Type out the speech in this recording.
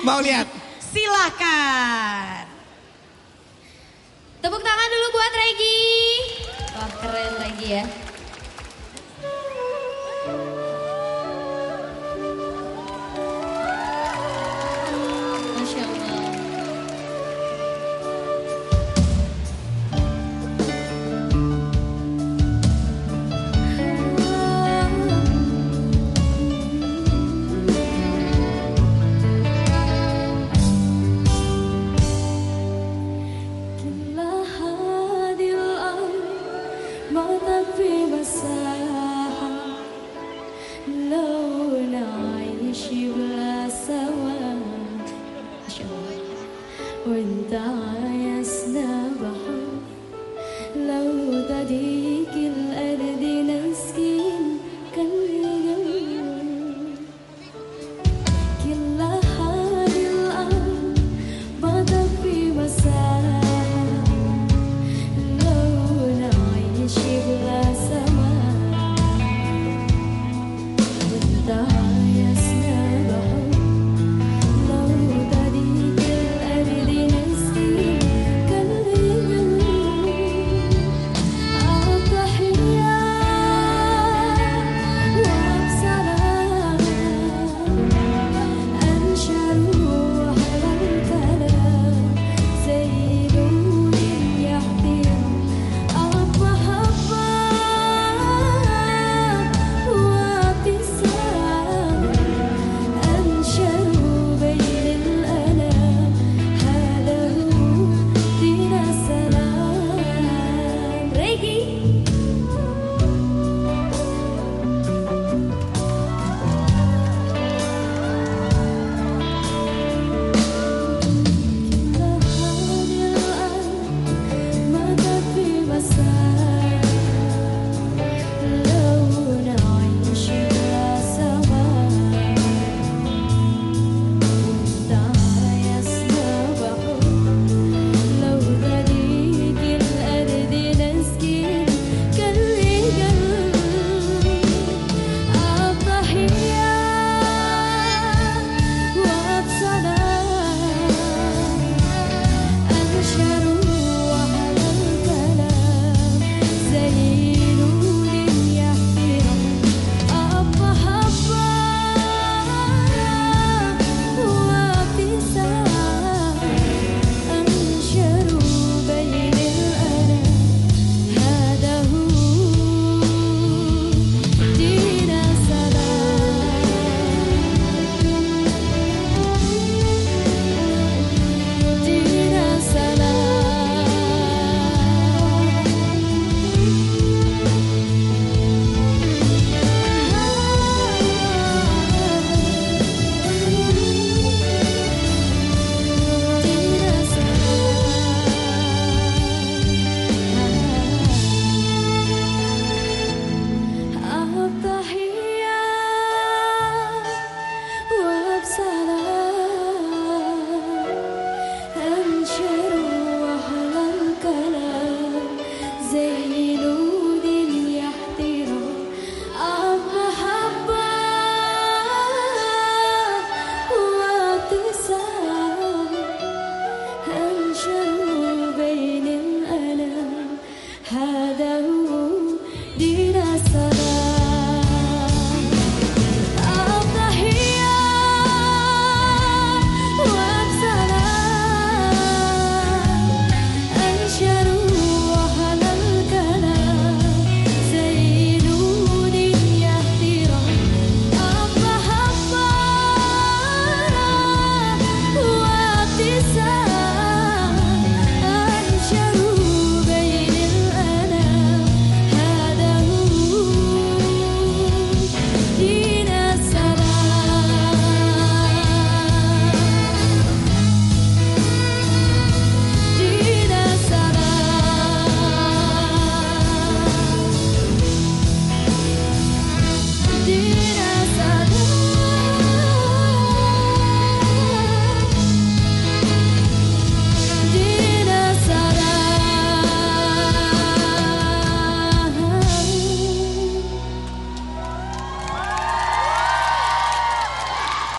Mau lihat? Silakan. Tepuk tangan dulu buat Regi. Wah keren Regi ya. وانت عايزنا بحر. لو تدي